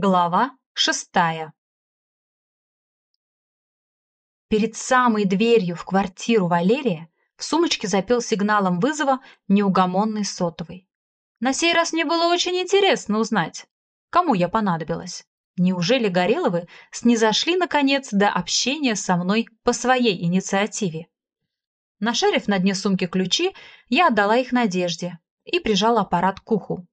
Глава шестая Перед самой дверью в квартиру Валерия в сумочке запел сигналом вызова неугомонный сотовый. На сей раз мне было очень интересно узнать, кому я понадобилась. Неужели Гореловы снизошли, наконец, до общения со мной по своей инициативе? Нашарив на дне сумки ключи, я отдала их Надежде и прижала аппарат к уху.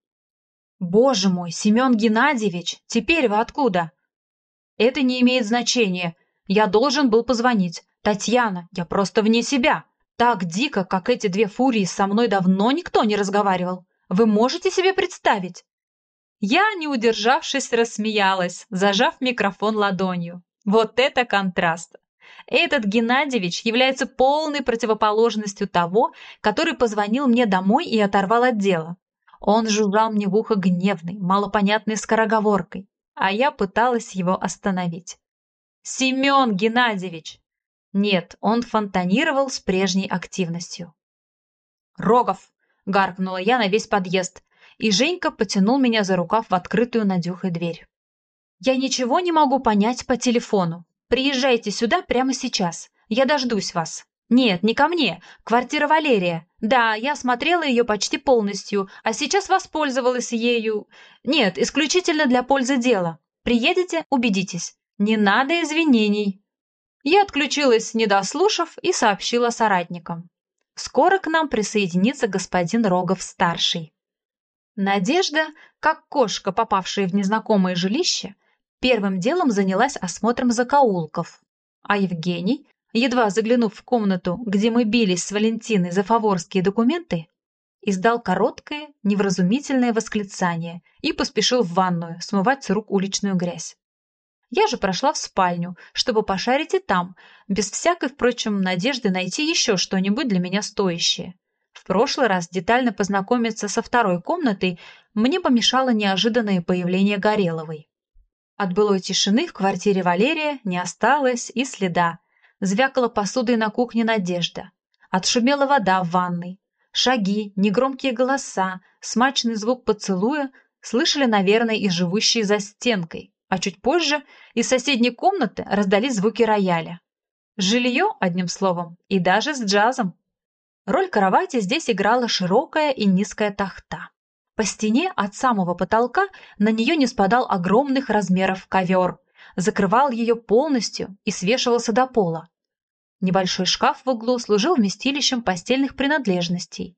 «Боже мой, Семен Геннадьевич, теперь вы откуда?» «Это не имеет значения. Я должен был позвонить. Татьяна, я просто вне себя. Так дико, как эти две фурии, со мной давно никто не разговаривал. Вы можете себе представить?» Я, не удержавшись, рассмеялась, зажав микрофон ладонью. Вот это контраст! Этот Геннадьевич является полной противоположностью того, который позвонил мне домой и оторвал от дела. Он жужжал мне в ухо гневной, малопонятной скороговоркой, а я пыталась его остановить. «Семен Геннадьевич!» Нет, он фонтанировал с прежней активностью. «Рогов!» — гаркнула я на весь подъезд, и Женька потянул меня за рукав в открытую Надюхой дверь. «Я ничего не могу понять по телефону. Приезжайте сюда прямо сейчас. Я дождусь вас». «Нет, не ко мне. Квартира Валерия. Да, я смотрела ее почти полностью, а сейчас воспользовалась ею. Нет, исключительно для пользы дела. Приедете – убедитесь. Не надо извинений». Я отключилась, не дослушав, и сообщила соратникам. Скоро к нам присоединится господин Рогов-старший. Надежда, как кошка, попавшая в незнакомое жилище, первым делом занялась осмотром закоулков, а Евгений едва заглянув в комнату, где мы бились с Валентиной за фаворские документы, издал короткое, невразумительное восклицание и поспешил в ванную смывать с рук уличную грязь. Я же прошла в спальню, чтобы пошарить и там, без всякой, впрочем, надежды найти еще что-нибудь для меня стоящее. В прошлый раз детально познакомиться со второй комнатой мне помешало неожиданное появление Гореловой. От былой тишины в квартире Валерия не осталось и следа, Звякала посудой на кухне Надежда. Отшумела вода в ванной. Шаги, негромкие голоса, смачный звук поцелуя слышали, наверное, и живущие за стенкой, а чуть позже из соседней комнаты раздались звуки рояля. Жилье, одним словом, и даже с джазом. Роль кровати здесь играла широкая и низкая тахта. По стене от самого потолка на нее не спадал огромных размеров ковер, закрывал ее полностью и свешивался до пола. Небольшой шкаф в углу служил вместилищем постельных принадлежностей.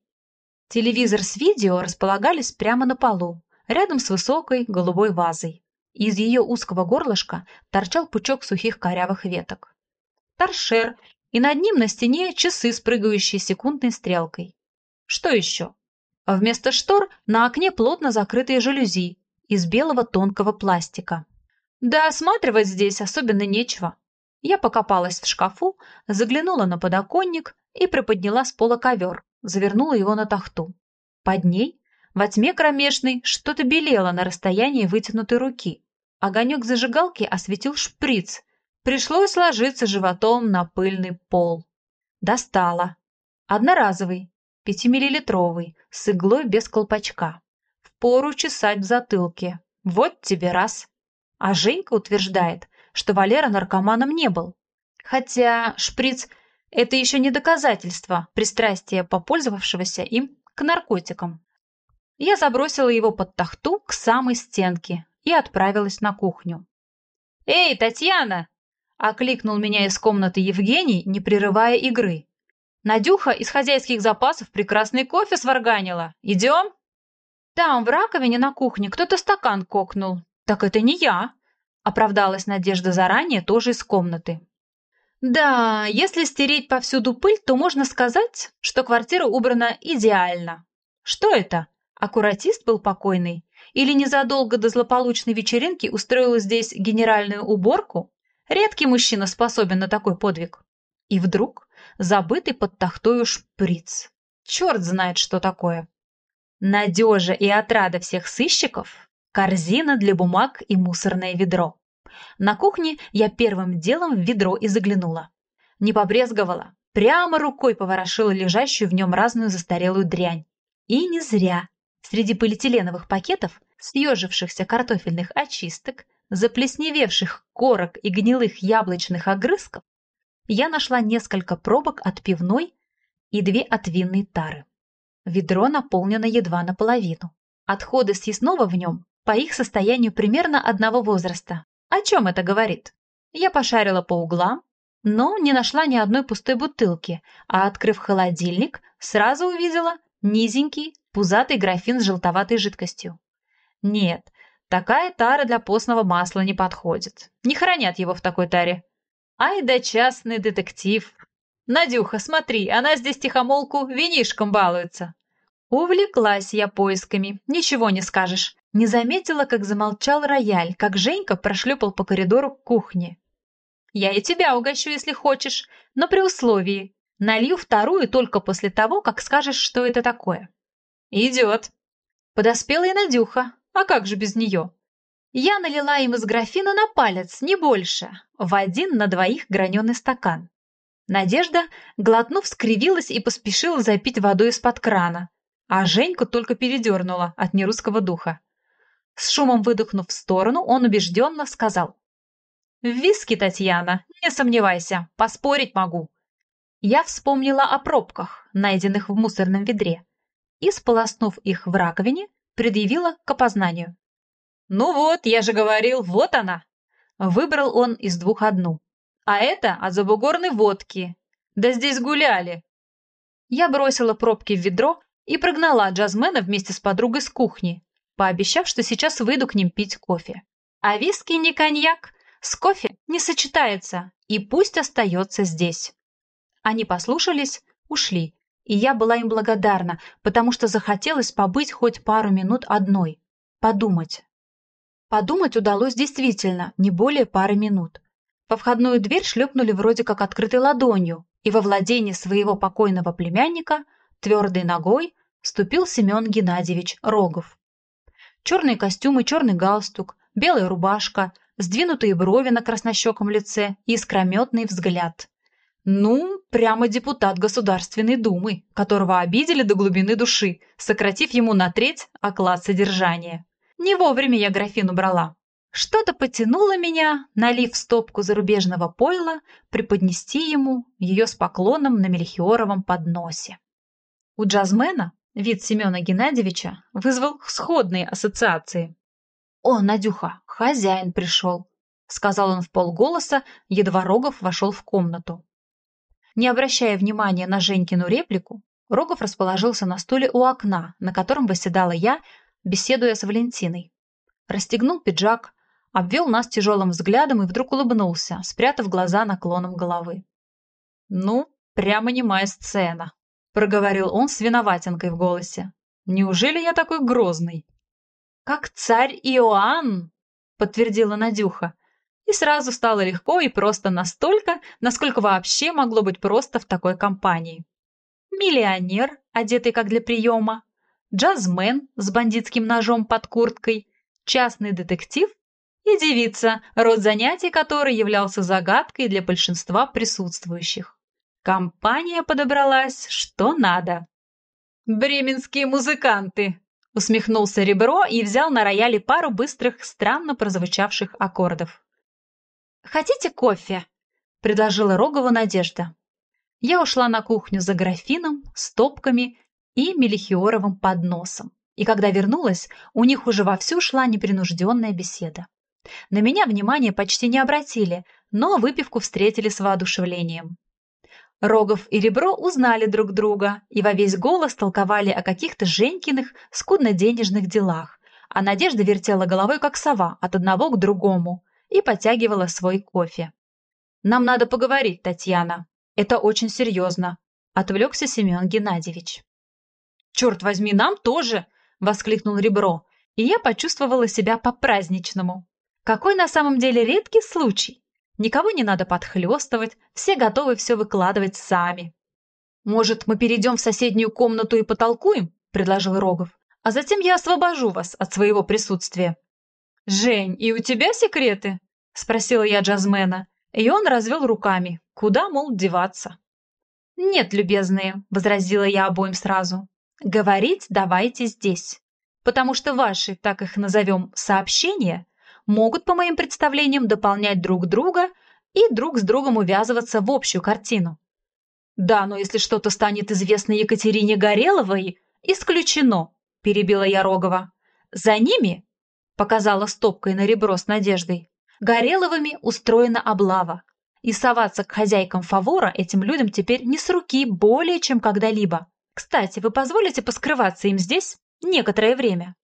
Телевизор с видео располагались прямо на полу, рядом с высокой голубой вазой. Из ее узкого горлышка торчал пучок сухих корявых веток. Торшер, и над ним на стене часы с прыгающей секундной стрелкой. Что еще? Вместо штор на окне плотно закрытые жалюзи из белого тонкого пластика. Да осматривать здесь особенно нечего. Я покопалась в шкафу, заглянула на подоконник и приподняла с пола ковер, завернула его на тахту. Под ней, во тьме кромешной, что-то белело на расстоянии вытянутой руки. Огонек зажигалки осветил шприц. Пришлось ложиться животом на пыльный пол. Достала. Одноразовый, пятимиллилитровый, с иглой без колпачка. Впору чесать в затылке. Вот тебе раз. А Женька утверждает, что Валера наркоманом не был. Хотя шприц – это еще не доказательство пристрастия попользовавшегося им к наркотикам. Я забросила его под тахту к самой стенке и отправилась на кухню. «Эй, Татьяна!» – окликнул меня из комнаты Евгений, не прерывая игры. «Надюха из хозяйских запасов прекрасный кофе сварганила. Идем?» Там, в раковине на кухне, кто-то стакан кокнул. «Так это не я», — оправдалась Надежда заранее, тоже из комнаты. «Да, если стереть повсюду пыль, то можно сказать, что квартира убрана идеально. Что это? Аккуратист был покойный? Или незадолго до злополучной вечеринки устроил здесь генеральную уборку? Редкий мужчина способен на такой подвиг. И вдруг забытый под тахтою шприц. Черт знает, что такое. Надежа и отрада всех сыщиков корзина для бумаг и мусорное ведро. На кухне я первым делом в ведро и заглянула. Не побрезговала, прямо рукой поворошила лежащую в нем разную застарелую дрянь. И не зря. Среди полиэтиленовых пакетов съежившихся картофельных очисток, заплесневевших корок и гнилых яблочных огрызков, я нашла несколько пробок от пивной и две от винной тары. Ведро наполнено едва наполовину. Отходы съестного в нем по их состоянию примерно одного возраста. О чем это говорит? Я пошарила по углам, но не нашла ни одной пустой бутылки, а, открыв холодильник, сразу увидела низенький, пузатый графин с желтоватой жидкостью. Нет, такая тара для постного масла не подходит. Не хранят его в такой таре. Ай да частный детектив. Надюха, смотри, она здесь тихомолку винишком балуется. Увлеклась я поисками, ничего не скажешь. Не заметила, как замолчал рояль, как Женька прошлепал по коридору к кухне. Я и тебя угощу, если хочешь, но при условии. Налью вторую только после того, как скажешь, что это такое. Идет. Подоспела и Надюха. А как же без нее? Я налила им из графина на палец, не больше, в один на двоих граненый стакан. Надежда, глотнув, скривилась и поспешила запить водой из-под крана, а Женьку только передернула от нерусского духа. С шумом выдохнув в сторону, он убежденно сказал. «Виски, Татьяна, не сомневайся, поспорить могу». Я вспомнила о пробках, найденных в мусорном ведре, и, сполоснув их в раковине, предъявила к опознанию. «Ну вот, я же говорил, вот она!» Выбрал он из двух одну. «А это от забугорной водки. Да здесь гуляли!» Я бросила пробки в ведро и прогнала джазмена вместе с подругой с кухни, пообещав, что сейчас выйду к ним пить кофе. А виски не коньяк, с кофе не сочетается, и пусть остается здесь. Они послушались, ушли, и я была им благодарна, потому что захотелось побыть хоть пару минут одной, подумать. Подумать удалось действительно не более пары минут. По входную дверь шлепнули вроде как открытой ладонью, и во владение своего покойного племянника твердой ногой ступил Семен Геннадьевич Рогов. Черный костюм и черный галстук, белая рубашка, сдвинутые брови на краснощеком лице и искрометный взгляд. Ну, прямо депутат Государственной Думы, которого обидели до глубины души, сократив ему на треть оклад содержания. Не вовремя я графин убрала. Что-то потянуло меня, налив стопку зарубежного пойла, преподнести ему ее с поклоном на мельхиоровом подносе. У джазмена вид Семена Геннадьевича вызвал сходные ассоциации. «О, Надюха, хозяин пришел», — сказал он в полголоса, едва Рогов вошел в комнату. Не обращая внимания на Женькину реплику, Рогов расположился на стуле у окна, на котором восседала я, беседуя с Валентиной. Расстегнул пиджак, обвел нас тяжелым взглядом и вдруг улыбнулся, спрятав глаза наклоном головы. «Ну, прямо немая сцена», — проговорил он с виноватинкой в голосе. «Неужели я такой грозный?» «Как царь Иоанн!» — подтвердила Надюха. И сразу стало легко и просто настолько, насколько вообще могло быть просто в такой компании. Миллионер, одетый как для приема, джазмен с бандитским ножом под курткой, частный детектив и девица, род занятий которой являлся загадкой для большинства присутствующих. Компания подобралась что надо. «Бременские музыканты!» — усмехнулся Ребро и взял на рояле пару быстрых, странно прозвучавших аккордов. «Хотите кофе?» — предложила Рогова Надежда. Я ушла на кухню за графином, стопками и Мелихиоровым подносом. И когда вернулась, у них уже вовсю шла непринужденная беседа. На меня внимание почти не обратили, но выпивку встретили с воодушевлением. Рогов и Ребро узнали друг друга и во весь голос толковали о каких-то Женькиных скудно-денежных делах, а Надежда вертела головой, как сова, от одного к другому и подтягивала свой кофе. «Нам надо поговорить, Татьяна. Это очень серьезно», — отвлекся Семен Геннадьевич. «Черт возьми, нам тоже!» — воскликнул Ребро, и я почувствовала себя по-праздничному. Какой на самом деле редкий случай! Никого не надо подхлестывать, все готовы все выкладывать сами. «Может, мы перейдем в соседнюю комнату и потолкуем?» — предложил Рогов. «А затем я освобожу вас от своего присутствия». «Жень, и у тебя секреты?» — спросила я джазмена, и он развел руками. Куда, мол, деваться? «Нет, любезные», — возразила я обоим сразу. Говорить давайте здесь. потому что ваши, так их назовем, сообщения могут, по моим представлениям, дополнять друг друга и друг с другом увязываться в общую картину. Да, но если что-то станет известно Екатерине Гореловой, исключено, перебила я Рогова. За ними, показала стопкой на ребро с надеждой, Гореловыми устроена облава. И соваться к хозяйкам фавора этим людям теперь не с руки более чем когда-либо. Кстати, вы позволите поскрываться им здесь некоторое время?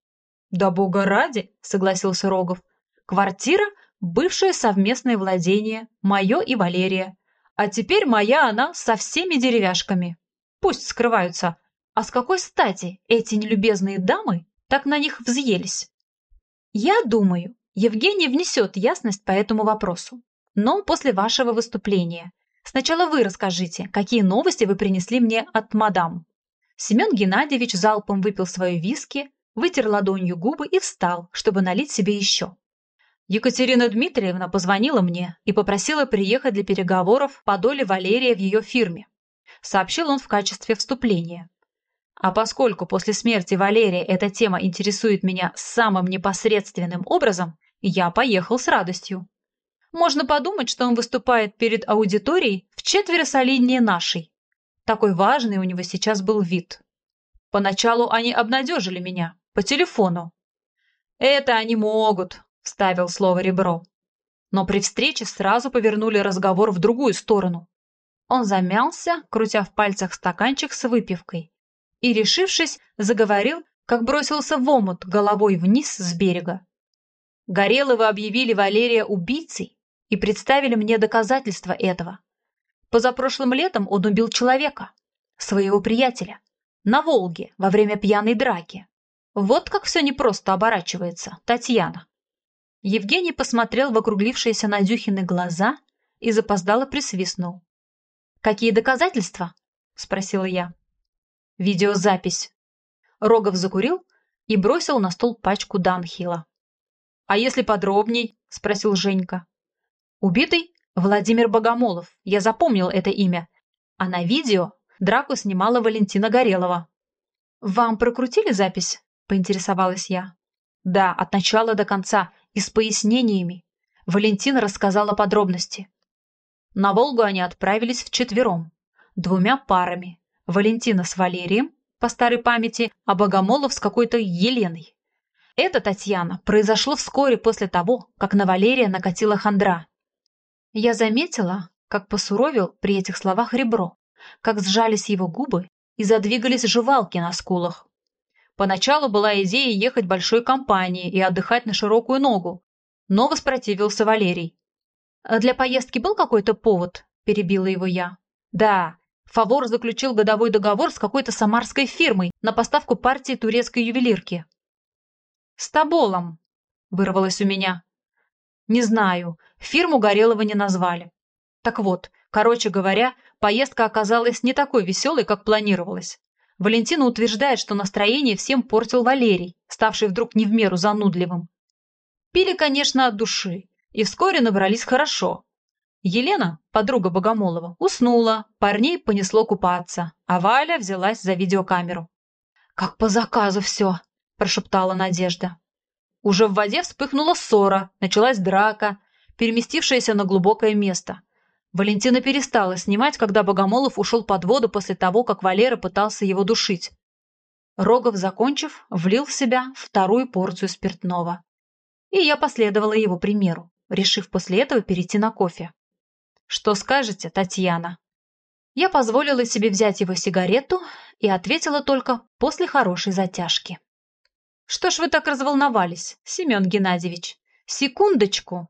Да бога ради, согласился Рогов. Квартира – бывшее совместное владение, мое и Валерия. А теперь моя она со всеми деревяшками. Пусть скрываются. А с какой стати эти нелюбезные дамы так на них взъелись? Я думаю, Евгений внесет ясность по этому вопросу. Но после вашего выступления. Сначала вы расскажите, какие новости вы принесли мне от мадам. Семен Геннадьевич залпом выпил свои виски, вытер ладонью губы и встал, чтобы налить себе еще. Екатерина Дмитриевна позвонила мне и попросила приехать для переговоров по доле Валерия в ее фирме. Сообщил он в качестве вступления. А поскольку после смерти Валерия эта тема интересует меня самым непосредственным образом, я поехал с радостью. Можно подумать, что он выступает перед аудиторией в четверо солиднее нашей. Такой важный у него сейчас был вид. Поначалу они обнадежили меня по телефону. «Это они могут», – вставил слово ребро. Но при встрече сразу повернули разговор в другую сторону. Он замялся, крутя в пальцах стаканчик с выпивкой, и, решившись, заговорил, как бросился в омут головой вниз с берега. Горелого объявили Валерия убийцей и представили мне доказательства этого. Позапрошлым летом он убил человека, своего приятеля, на Волге во время пьяной драки. Вот как все непросто оборачивается, Татьяна. Евгений посмотрел в округлившиеся Надюхины глаза и запоздало присвистнул. «Какие доказательства?» – спросила я. «Видеозапись». Рогов закурил и бросил на стол пачку Данхила. «А если подробней?» – спросил Женька. «Убитый Владимир Богомолов, я запомнил это имя. А на видео драку снимала Валентина Горелова». «Вам прокрутили запись?» – поинтересовалась я. «Да, от начала до конца, и с пояснениями. Валентина рассказала подробности. На Волгу они отправились вчетвером, двумя парами. Валентина с Валерием, по старой памяти, а Богомолов с какой-то Еленой. Это, Татьяна, произошло вскоре после того, как на Валерия накатила хандра. Я заметила, как посуровил при этих словах ребро, как сжались его губы и задвигались жевалки на скулах. Поначалу была идея ехать большой компанией и отдыхать на широкую ногу, но воспротивился Валерий. «А «Для поездки был какой-то повод?» – перебила его я. «Да, Фавор заключил годовой договор с какой-то самарской фирмой на поставку партии турецкой ювелирки». «С Тоболом», – вырвалось у меня. «Не знаю, фирму Горелого не назвали. Так вот, короче говоря, поездка оказалась не такой веселой, как планировалось. Валентина утверждает, что настроение всем портил Валерий, ставший вдруг не в меру занудливым. Пили, конечно, от души, и вскоре набрались хорошо. Елена, подруга Богомолова, уснула, парней понесло купаться, а Валя взялась за видеокамеру. «Как по заказу все», – прошептала Надежда. Уже в воде вспыхнула ссора, началась драка, переместившаяся на глубокое место – Валентина перестала снимать, когда Богомолов ушел под воду после того, как Валера пытался его душить. Рогов, закончив, влил в себя вторую порцию спиртного. И я последовала его примеру, решив после этого перейти на кофе. «Что скажете, Татьяна?» Я позволила себе взять его сигарету и ответила только после хорошей затяжки. «Что ж вы так разволновались, Семен Геннадьевич? Секундочку!»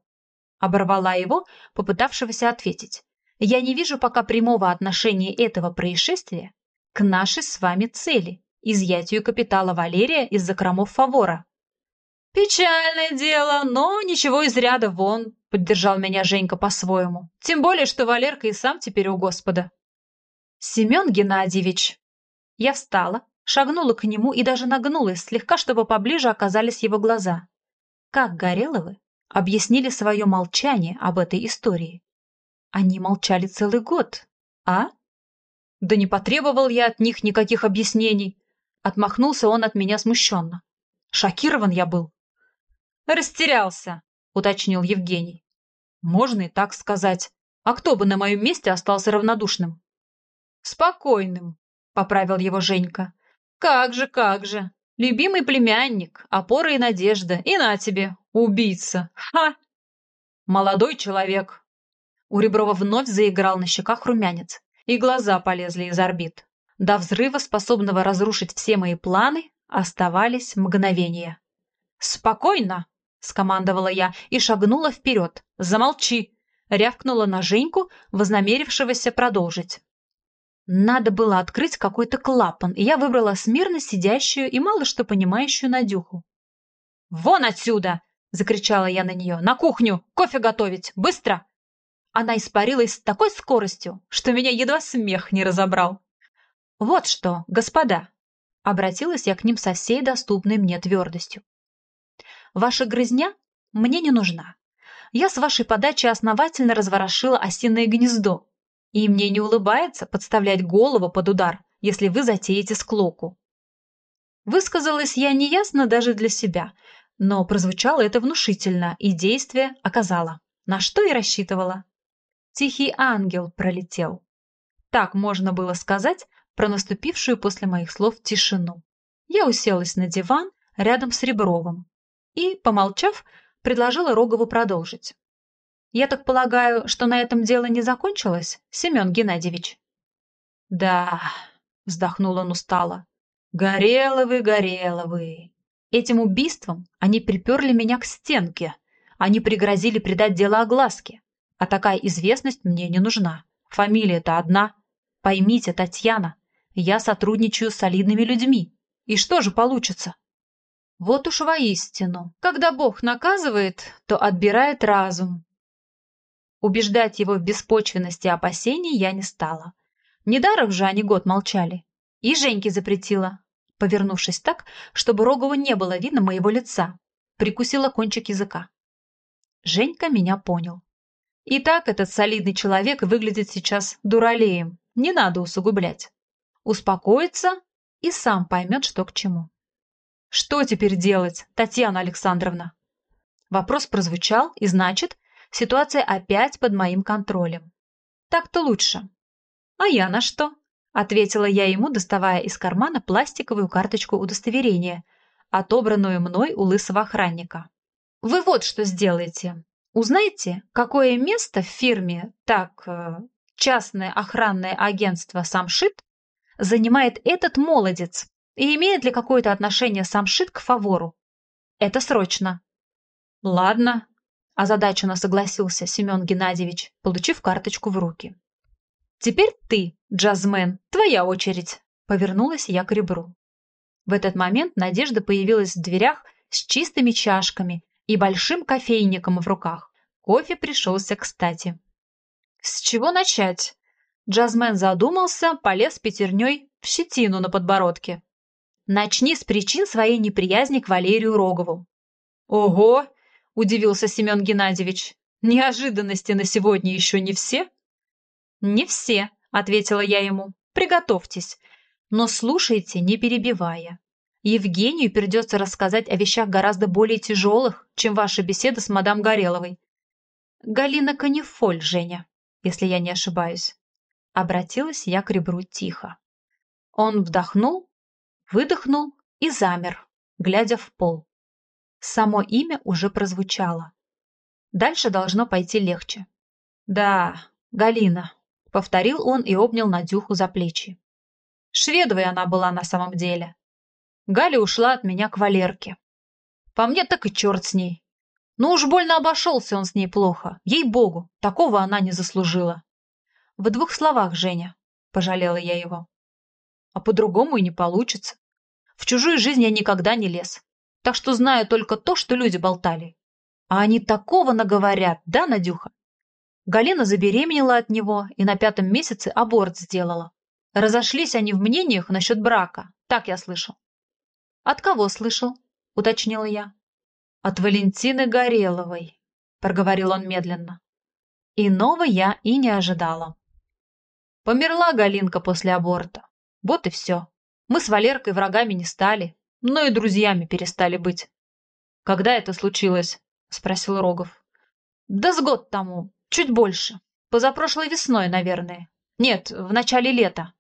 Оборвала его, попытавшегося ответить. «Я не вижу пока прямого отношения этого происшествия к нашей с вами цели – изъятию капитала Валерия из закромов Фавора». «Печальное дело, но ничего из ряда вон», – поддержал меня Женька по-своему. «Тем более, что Валерка и сам теперь у Господа». «Семен Геннадьевич». Я встала, шагнула к нему и даже нагнулась слегка, чтобы поближе оказались его глаза. Как Гореловы объяснили свое молчание об этой истории. Они молчали целый год, а? Да не потребовал я от них никаких объяснений. Отмахнулся он от меня смущенно. Шокирован я был. «Растерялся», — уточнил Евгений. «Можно и так сказать. А кто бы на моем месте остался равнодушным?» «Спокойным», — поправил его Женька. «Как же, как же. Любимый племянник, опора и надежда. И на тебе, убийца. Ха!» «Молодой человек». У Реброва вновь заиграл на щеках румянец, и глаза полезли из орбит. До взрыва, способного разрушить все мои планы, оставались мгновения. «Спокойно!» — скомандовала я и шагнула вперед. «Замолчи!» — рявкнула на Женьку, вознамерившегося продолжить. Надо было открыть какой-то клапан, и я выбрала смирно сидящую и мало что понимающую Надюху. «Вон отсюда!» — закричала я на нее. «На кухню! Кофе готовить! Быстро!» Она испарилась с такой скоростью, что меня едва смех не разобрал. «Вот что, господа!» — обратилась я к ним со всей доступной мне твердостью. «Ваша грызня мне не нужна. Я с вашей подачи основательно разворошила осиное гнездо, и мне не улыбается подставлять голову под удар, если вы затеете склоку. Высказалась я неясно даже для себя, но прозвучало это внушительно, и действие оказало, на что и рассчитывала. Тихий ангел пролетел. Так можно было сказать про наступившую после моих слов тишину. Я уселась на диван рядом с Ребровым и, помолчав, предложила Рогову продолжить. Я так полагаю, что на этом дело не закончилось, Семен Геннадьевич? Да, вздохнул он устало. Гореловы, Гореловы. Этим убийством они приперли меня к стенке. Они пригрозили придать дело огласке. А такая известность мне не нужна. Фамилия-то одна. Поймите, Татьяна, я сотрудничаю с солидными людьми. И что же получится? Вот уж воистину, когда Бог наказывает, то отбирает разум, Убеждать его в беспочвенности опасений я не стала. Недаром же они год молчали. И Женьке запретила, повернувшись так, чтобы Рогову не было видно моего лица. Прикусила кончик языка. Женька меня понял. И так этот солидный человек выглядит сейчас дуралеем. Не надо усугублять. Успокоится и сам поймет, что к чему. Что теперь делать, Татьяна Александровна? Вопрос прозвучал, и значит, Ситуация опять под моим контролем. Так-то лучше. А я на что? Ответила я ему, доставая из кармана пластиковую карточку удостоверения, отобранную мной у лысого охранника. Вы вот что сделаете. Узнаете, какое место в фирме, так, э, частное охранное агентство «Самшит» занимает этот молодец и имеет ли какое-то отношение «Самшит» к фавору. Это срочно. Ладно, озадаченно согласился Семен Геннадьевич, получив карточку в руки. «Теперь ты, джазмен, твоя очередь!» Повернулась я к ребру. В этот момент Надежда появилась в дверях с чистыми чашками и большим кофейником в руках. Кофе пришелся кстати. «С чего начать?» Джазмен задумался, полез пятерней в щетину на подбородке. «Начни с причин своей неприязни к Валерию Рогову». «Ого! – удивился Семен Геннадьевич. «Неожиданности на сегодня еще не все?» «Не все», – ответила я ему. «Приготовьтесь, но слушайте, не перебивая. Евгению придется рассказать о вещах гораздо более тяжелых, чем ваша беседа с мадам Гореловой. Галина Канифоль, Женя, если я не ошибаюсь. Обратилась я к ребру тихо. Он вдохнул, выдохнул и замер, глядя в пол. Само имя уже прозвучало. Дальше должно пойти легче. «Да, Галина», — повторил он и обнял Надюху за плечи. Шведовой она была на самом деле. Галя ушла от меня к Валерке. По мне так и черт с ней. Но уж больно обошелся он с ней плохо. Ей-богу, такого она не заслужила. В двух словах, Женя, пожалела я его. А по-другому и не получится. В чужую жизнь я никогда не лез так что знаю только то, что люди болтали. А они такого наговорят, да, Надюха? Галина забеременела от него и на пятом месяце аборт сделала. Разошлись они в мнениях насчет брака, так я слышал. «От кого слышал?» – уточнила я. «От Валентины Гореловой», – проговорил он медленно. Иного я и не ожидала. Померла Галинка после аборта. Вот и все. Мы с Валеркой врагами не стали, но и друзьями перестали быть. «Когда это случилось?» – спросил Рогов. «Да с год тому, чуть больше. Позапрошлой весной, наверное. Нет, в начале лета».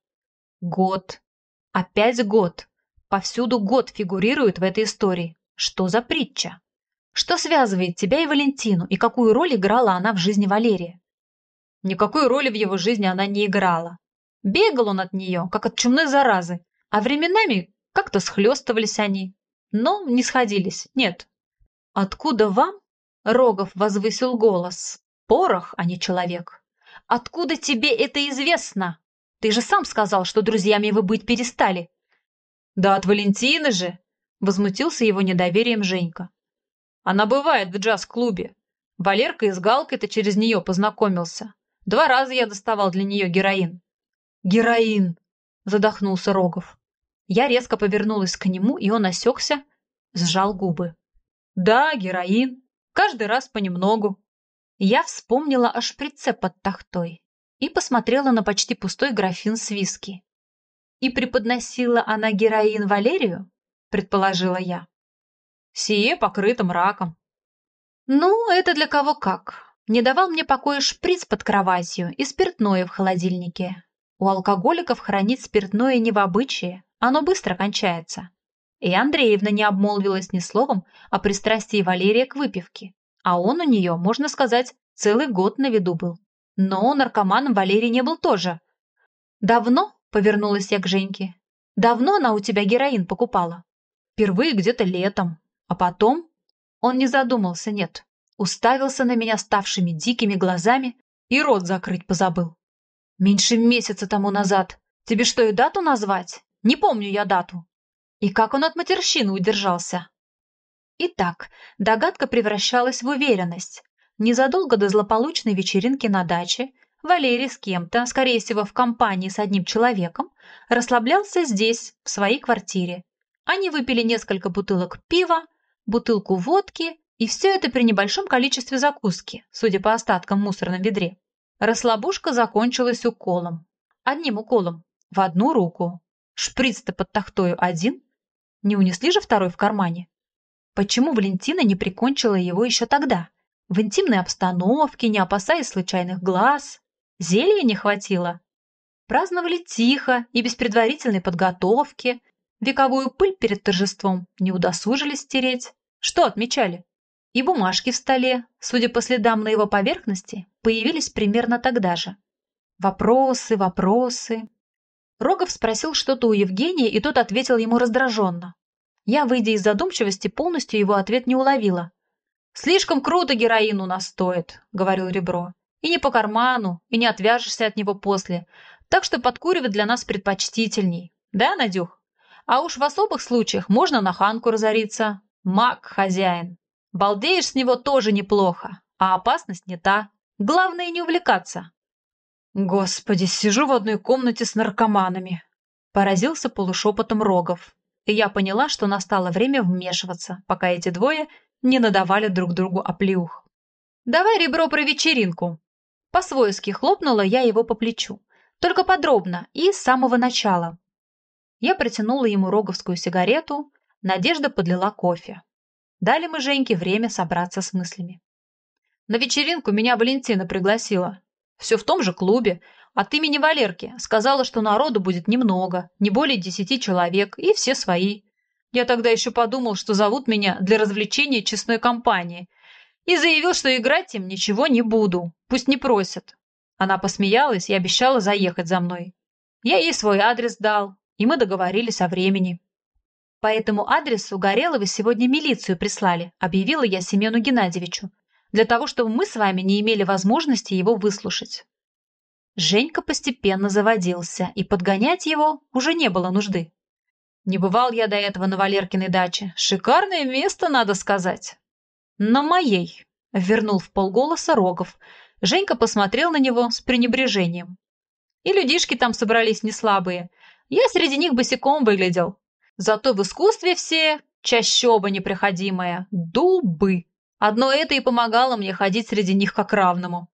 «Год. Опять год. Повсюду год фигурирует в этой истории. Что за притча? Что связывает тебя и Валентину, и какую роль играла она в жизни Валерия?» Никакой роли в его жизни она не играла. Бегал он от нее, как от чумной заразы, а временами как-то схлестывались они. Но не сходились, нет. «Откуда вам?» — Рогов возвысил голос. «Порох, а не человек. Откуда тебе это известно? Ты же сам сказал, что друзьями вы быть перестали». «Да от Валентины же!» — возмутился его недоверием Женька. «Она бывает в джаз-клубе. Валерка и с Галкой-то через нее познакомился. Два раза я доставал для нее героин». «Героин!» — задохнулся Рогов. Я резко повернулась к нему, и он осекся, сжал губы. Да, героин. Каждый раз понемногу. Я вспомнила о шприце под тахтой и посмотрела на почти пустой графин с виски. И преподносила она героин Валерию, предположила я. Сие покрытым раком. Ну, это для кого как. Не давал мне покоя шприц под кроватью и спиртное в холодильнике. У алкоголиков хранить спиртное не в обычае, оно быстро кончается. И Андреевна не обмолвилась ни словом о пристрастии Валерия к выпивке. А он у нее, можно сказать, целый год на виду был. Но наркоманом Валерий не был тоже. «Давно?» — повернулась я к Женьке. «Давно она у тебя героин покупала?» «Впервые где-то летом. А потом...» Он не задумался, нет. Уставился на меня ставшими дикими глазами и рот закрыть позабыл. «Меньше месяца тому назад. Тебе что, и дату назвать? Не помню я дату». И как он от матерщины удержался? Итак, догадка превращалась в уверенность. Незадолго до злополучной вечеринки на даче Валерий с кем-то, скорее всего, в компании с одним человеком, расслаблялся здесь, в своей квартире. Они выпили несколько бутылок пива, бутылку водки, и все это при небольшом количестве закуски, судя по остаткам в мусорном ведре. Расслабушка закончилась уколом. Одним уколом. В одну руку. Шприц-то под тахтою один, не унесли же второй в кармане? Почему Валентина не прикончила его еще тогда? В интимной обстановке, не опасаясь случайных глаз? Зелья не хватило? Праздновали тихо и без предварительной подготовки. Вековую пыль перед торжеством не удосужились стереть. Что отмечали? И бумажки в столе, судя по следам на его поверхности, появились примерно тогда же. Вопросы, вопросы. Рогов спросил что-то у Евгения, и тот ответил ему раздраженно. Я, выйдя из задумчивости, полностью его ответ не уловила. «Слишком круто героин у нас стоит», — говорил Ребро. «И не по карману, и не отвяжешься от него после. Так что подкуривать для нас предпочтительней. Да, Надюх? А уж в особых случаях можно на ханку разориться. Маг хозяин. Балдеешь с него тоже неплохо, а опасность не та. Главное не увлекаться. «Господи, сижу в одной комнате с наркоманами!» Поразился полушепотом Рогов. И я поняла, что настало время вмешиваться, пока эти двое не надавали друг другу оплеух. «Давай ребро про вечеринку!» По-свойски хлопнула я его по плечу. Только подробно и с самого начала. Я протянула ему роговскую сигарету, Надежда подлила кофе. Дали мы Женьке время собраться с мыслями. На вечеринку меня Валентина пригласила. Все в том же клубе. От имени Валерки. Сказала, что народу будет немного, не более десяти человек, и все свои. Я тогда еще подумал, что зовут меня для развлечения честной компании. И заявил, что играть им ничего не буду. Пусть не просят. Она посмеялась и обещала заехать за мной. Я ей свой адрес дал, и мы договорились о времени. По этому адресу Гореловы сегодня милицию прислали, объявила я Семену Геннадьевичу для того, чтобы мы с вами не имели возможности его выслушать. Женька постепенно заводился, и подгонять его уже не было нужды. Не бывал я до этого на Валеркиной даче. Шикарное место, надо сказать. На моей, вернул в полголоса Рогов. Женька посмотрел на него с пренебрежением. И людишки там собрались не слабые. Я среди них босиком выглядел. Зато в искусстве все чащоба непроходимая, дубы. Одно это и помогало мне ходить среди них как равному.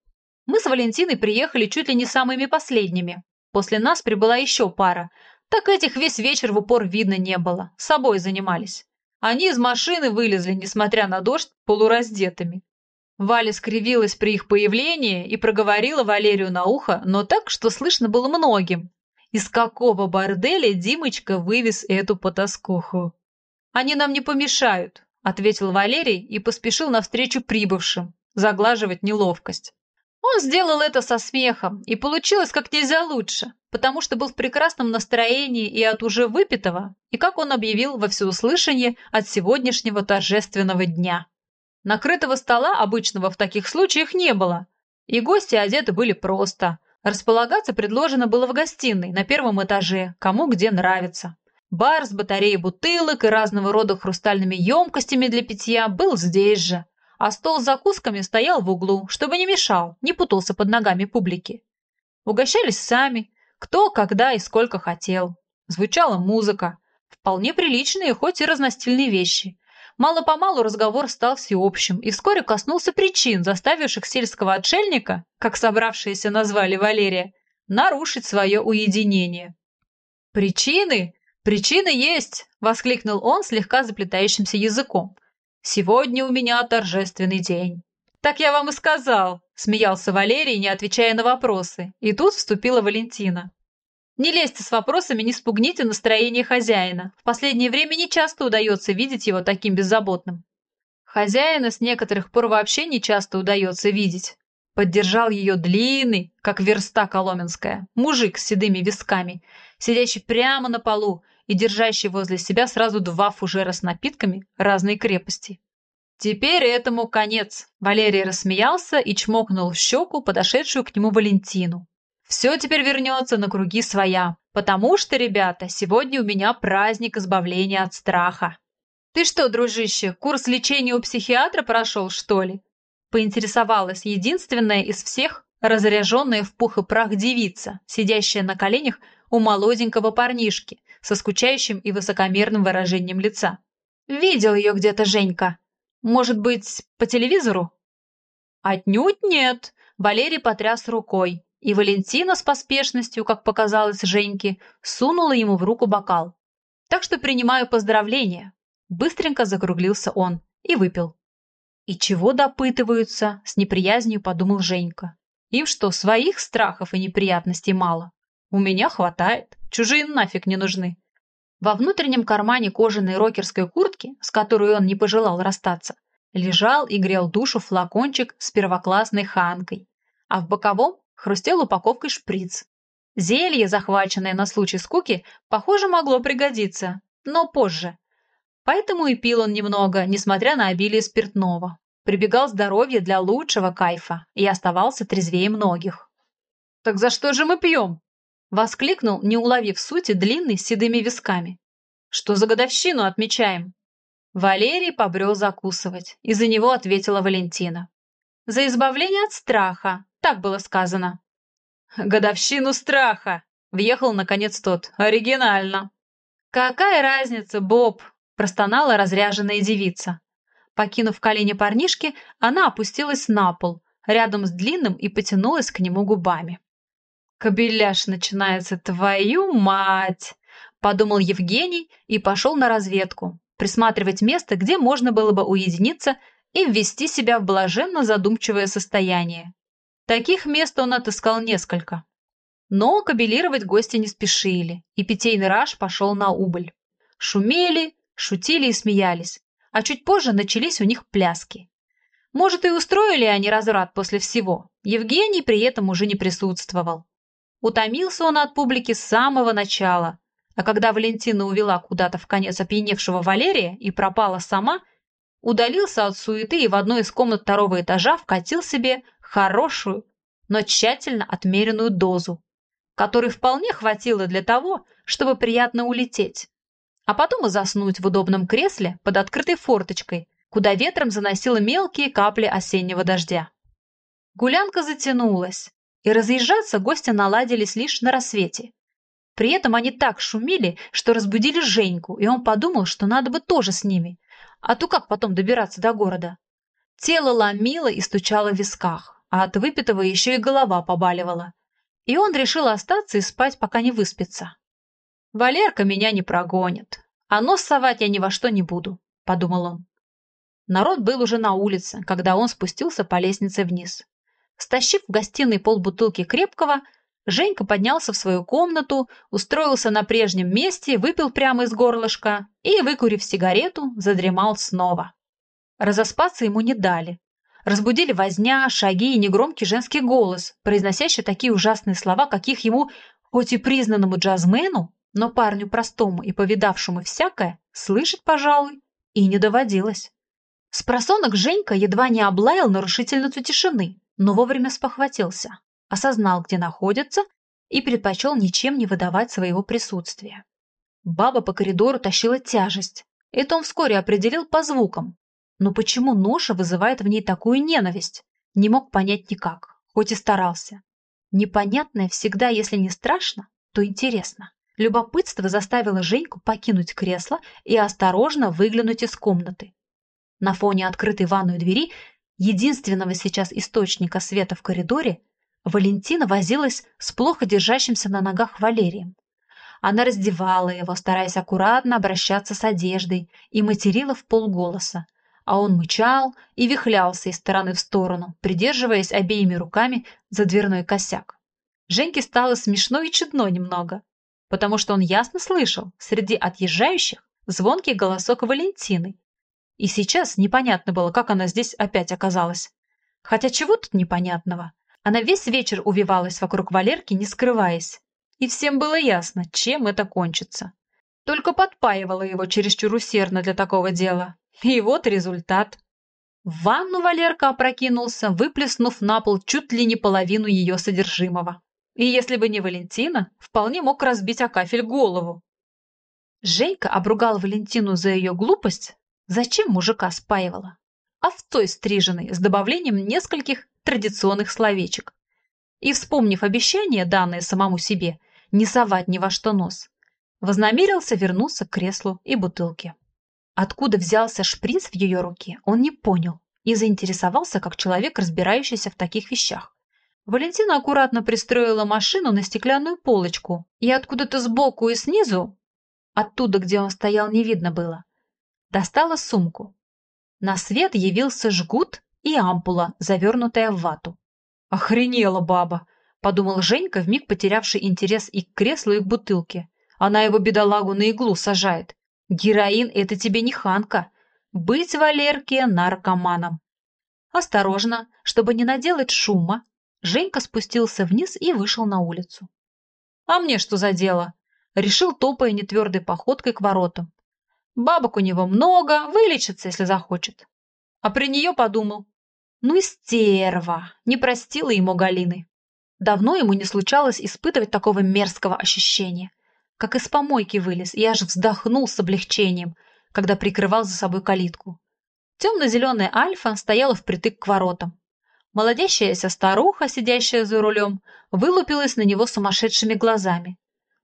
Мы с Валентиной приехали чуть ли не самыми последними. После нас прибыла еще пара. Так этих весь вечер в упор видно не было, собой занимались. Они из машины вылезли, несмотря на дождь, полураздетыми. Валя скривилась при их появлении и проговорила Валерию на ухо, но так, что слышно было многим. Из какого борделя Димочка вывез эту потаскуху? «Они нам не помешают», — ответил Валерий и поспешил навстречу прибывшим, заглаживать неловкость. Он сделал это со смехом, и получилось как нельзя лучше, потому что был в прекрасном настроении и от уже выпитого, и, как он объявил во всеуслышание, от сегодняшнего торжественного дня. Накрытого стола обычного в таких случаях не было, и гости одеты были просто. Располагаться предложено было в гостиной на первом этаже, кому где нравится. Бар с батареей бутылок и разного рода хрустальными емкостями для питья был здесь же, а стол с закусками стоял в углу, чтобы не мешал, не путался под ногами публики. Угощались сами, кто, когда и сколько хотел. Звучала музыка, вполне приличные, хоть и разностильные вещи. Мало-помалу разговор стал всеобщим и вскоре коснулся причин, заставивших сельского отшельника, как собравшиеся назвали Валерия, нарушить свое уединение. «Причины? Причины есть!» – воскликнул он слегка заплетающимся языком – Сегодня у меня торжественный день». «Так я вам и сказал», – смеялся Валерий, не отвечая на вопросы. И тут вступила Валентина. «Не лезьте с вопросами, не спугните настроение хозяина. В последнее время не часто удается видеть его таким беззаботным». Хозяина с некоторых пор вообще не часто удается видеть. Поддержал ее длинный, как верста коломенская, мужик с седыми висками, сидящий прямо на полу и держащий возле себя сразу два фужера с напитками разной крепости. «Теперь этому конец», – Валерий рассмеялся и чмокнул в щеку подошедшую к нему Валентину. «Все теперь вернется на круги своя, потому что, ребята, сегодня у меня праздник избавления от страха». «Ты что, дружище, курс лечения у психиатра прошел, что ли?» Поинтересовалась единственная из всех разряженная в пух и прах девица, сидящая на коленях у молоденького парнишки, со скучающим и высокомерным выражением лица. «Видел ее где-то Женька. Может быть, по телевизору?» «Отнюдь нет», — Валерий потряс рукой, и Валентина с поспешностью, как показалось Женьке, сунула ему в руку бокал. «Так что принимаю поздравления», — быстренько закруглился он и выпил. «И чего допытываются?» — с неприязнью подумал Женька. «Им что, своих страхов и неприятностей мало? У меня хватает». Чужие нафиг не нужны. Во внутреннем кармане кожаной рокерской куртки, с которой он не пожелал расстаться, лежал и грел душу флакончик с первоклассной ханкой, а в боковом хрустел упаковкой шприц. Зелье, захваченное на случай скуки, похоже, могло пригодиться, но позже. Поэтому и пил он немного, несмотря на обилие спиртного. Прибегал здоровье для лучшего кайфа и оставался трезвее многих. «Так за что же мы пьем?» Воскликнул, не уловив сути, длинный с седыми висками. «Что за годовщину отмечаем?» Валерий побрел закусывать, и за него ответила Валентина. «За избавление от страха», так было сказано. «Годовщину страха!» — въехал, наконец, тот. «Оригинально!» «Какая разница, Боб?» — простонала разряженная девица. Покинув колени парнишки, она опустилась на пол, рядом с длинным и потянулась к нему губами. «Кобеляш начинается, твою мать!» – подумал Евгений и пошел на разведку, присматривать место, где можно было бы уединиться и ввести себя в блаженно задумчивое состояние. Таких мест он отыскал несколько. Но кабелировать гости не спешили, и питейный раж пошел на убыль. Шумели, шутили и смеялись, а чуть позже начались у них пляски. Может, и устроили они разврат после всего. Евгений при этом уже не присутствовал. Утомился он от публики с самого начала, а когда Валентина увела куда-то в конец опьяневшего Валерия и пропала сама, удалился от суеты и в одной из комнат второго этажа вкатил себе хорошую, но тщательно отмеренную дозу, которой вполне хватило для того, чтобы приятно улететь, а потом и заснуть в удобном кресле под открытой форточкой, куда ветром заносило мелкие капли осеннего дождя. Гулянка затянулась, и разъезжаться гости наладились лишь на рассвете. При этом они так шумели, что разбудили Женьку, и он подумал, что надо бы тоже с ними. А то как потом добираться до города? Тело ломило и стучало в висках, а от выпитого еще и голова побаливала. И он решил остаться и спать, пока не выспится. Валерка меня не прогонит, а нос совать я ни во что не буду, подумал он. Народ был уже на улице, когда он спустился по лестнице вниз. Стащив в гостиной полбутылки крепкого, Женька поднялся в свою комнату, устроился на прежнем месте, выпил прямо из горлышка и, выкурив сигарету, задремал снова. Разоспаться ему не дали. Разбудили возня, шаги и негромкий женский голос, произносящий такие ужасные слова, каких ему, хоть и признанному джазмену, но парню простому и повидавшему всякое, слышать, пожалуй, и не доводилось. С просонок Женька едва не облаял нарушительницу тишины, но вовремя спохватился, осознал, где находится, и предпочел ничем не выдавать своего присутствия. Баба по коридору тащила тяжесть. Это он вскоре определил по звукам. Но почему ноша вызывает в ней такую ненависть? Не мог понять никак, хоть и старался. Непонятное всегда, если не страшно, то интересно. Любопытство заставило Женьку покинуть кресло и осторожно выглянуть из комнаты. На фоне открытой ванной двери, единственного сейчас источника света в коридоре, Валентина возилась с плохо держащимся на ногах Валерием. Она раздевала его, стараясь аккуратно обращаться с одеждой, и материла в полголоса, а он мычал и вихлялся из стороны в сторону, придерживаясь обеими руками за дверной косяк. Женьке стало смешно и чудно немного, потому что он ясно слышал среди отъезжающих звонкий голосок Валентины. И сейчас непонятно было, как она здесь опять оказалась. Хотя чего тут непонятного? Она весь вечер увивалась вокруг Валерки, не скрываясь. И всем было ясно, чем это кончится. Только подпаивала его чересчур усердно для такого дела. И вот результат. В ванну Валерка опрокинулся, выплеснув на пол чуть ли не половину ее содержимого. И если бы не Валентина, вполне мог разбить о кафель голову. Женька обругал Валентину за ее глупость. Зачем мужика спаивала? А в той стриженной, с добавлением нескольких традиционных словечек. И, вспомнив обещание, данное самому себе, не совать ни во что нос, вознамерился вернуться к креслу и бутылке. Откуда взялся шприц в ее руке, он не понял и заинтересовался как человек, разбирающийся в таких вещах. Валентина аккуратно пристроила машину на стеклянную полочку, и откуда-то сбоку и снизу, оттуда, где он стоял, не видно было, достала сумку. На свет явился жгут и ампула, завернутая в вату. «Охренела баба!» – подумал Женька, вмиг потерявший интерес и к креслу, и к бутылке. Она его бедолагу на иглу сажает. Героин – это тебе не ханка. Быть Валерке наркоманом. Осторожно, чтобы не наделать шума, Женька спустился вниз и вышел на улицу. «А мне что за дело?» Решил, топая нетвердой походкой к воротам. Бабок у него много, вылечится, если захочет. А при нее подумал, ну и стерва, не простила ему Галины. Давно ему не случалось испытывать такого мерзкого ощущения. Как из помойки вылез и аж вздохнул с облегчением, когда прикрывал за собой калитку. Темно-зеленая альфа стояла впритык к воротам. Молодящаяся старуха, сидящая за рулем, вылупилась на него сумасшедшими глазами.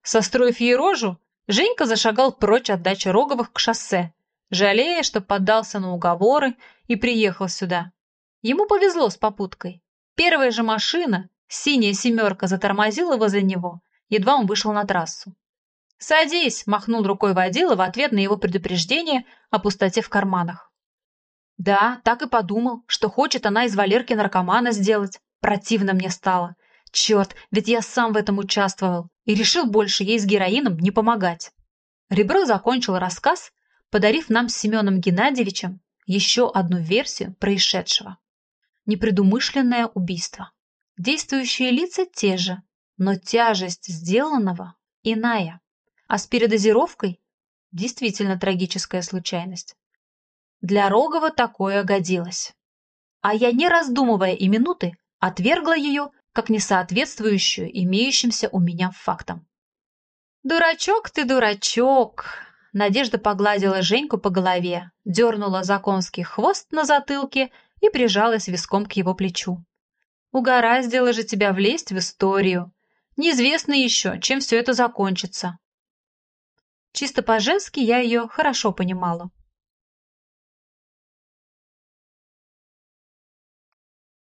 Состроив ей рожу, Женька зашагал прочь от дачи Роговых к шоссе, жалея, что поддался на уговоры и приехал сюда. Ему повезло с попуткой. Первая же машина, синяя семерка, затормозила возле него, едва он вышел на трассу. «Садись!» – махнул рукой водила в ответ на его предупреждение о пустоте в карманах. Да, так и подумал, что хочет она из Валерки наркомана сделать. Противно мне стало. Черт, ведь я сам в этом участвовал и решил больше ей с героином не помогать. Ребро закончил рассказ, подарив нам с Семеном Геннадьевичем еще одну версию происшедшего непредумышленное убийство. Действующие лица те же, но тяжесть сделанного иная. А с передозировкой действительно трагическая случайность. Для Рогова такое годилось. А я, не раздумывая и минуты, отвергла ее как несоответствующую имеющимся у меня фактам. «Дурачок ты, дурачок!» Надежда погладила Женьку по голове, дернула законский хвост на затылке и прижалась виском к его плечу. «Угораздило же тебя влезть в историю. Неизвестно еще, чем все это закончится». Чисто по-женски я ее хорошо понимала.